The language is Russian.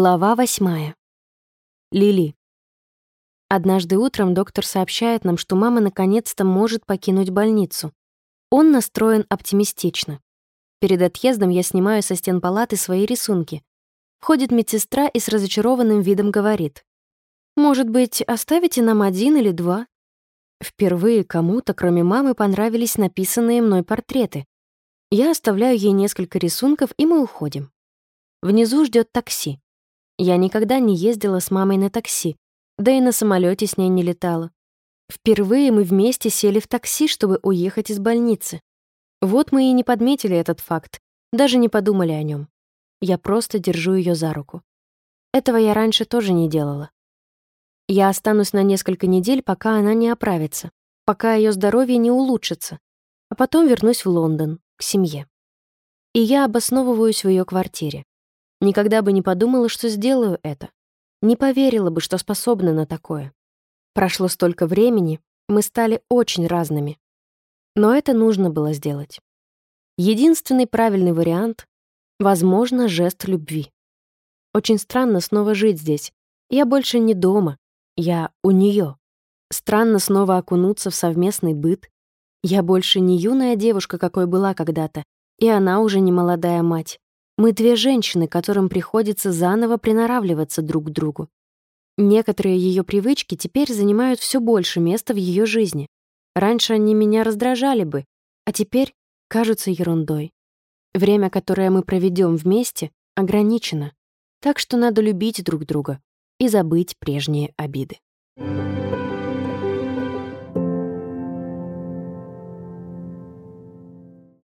Глава восьмая. Лили. Однажды утром доктор сообщает нам, что мама наконец-то может покинуть больницу. Он настроен оптимистично. Перед отъездом я снимаю со стен палаты свои рисунки. Входит медсестра и с разочарованным видом говорит. «Может быть, оставите нам один или два?» Впервые кому-то, кроме мамы, понравились написанные мной портреты. Я оставляю ей несколько рисунков, и мы уходим. Внизу ждет такси. Я никогда не ездила с мамой на такси, да и на самолете с ней не летала. Впервые мы вместе сели в такси, чтобы уехать из больницы. Вот мы и не подметили этот факт, даже не подумали о нем. Я просто держу ее за руку. Этого я раньше тоже не делала. Я останусь на несколько недель, пока она не оправится, пока ее здоровье не улучшится, а потом вернусь в Лондон, к семье. И я обосновываюсь в ее квартире. Никогда бы не подумала, что сделаю это. Не поверила бы, что способна на такое. Прошло столько времени, мы стали очень разными. Но это нужно было сделать. Единственный правильный вариант — возможно, жест любви. Очень странно снова жить здесь. Я больше не дома, я у нее. Странно снова окунуться в совместный быт. Я больше не юная девушка, какой была когда-то, и она уже не молодая мать. Мы две женщины, которым приходится заново приноравливаться друг к другу. Некоторые ее привычки теперь занимают все больше места в ее жизни. Раньше они меня раздражали бы, а теперь кажутся ерундой. Время, которое мы проведем вместе, ограничено, так что надо любить друг друга и забыть прежние обиды. Thank you.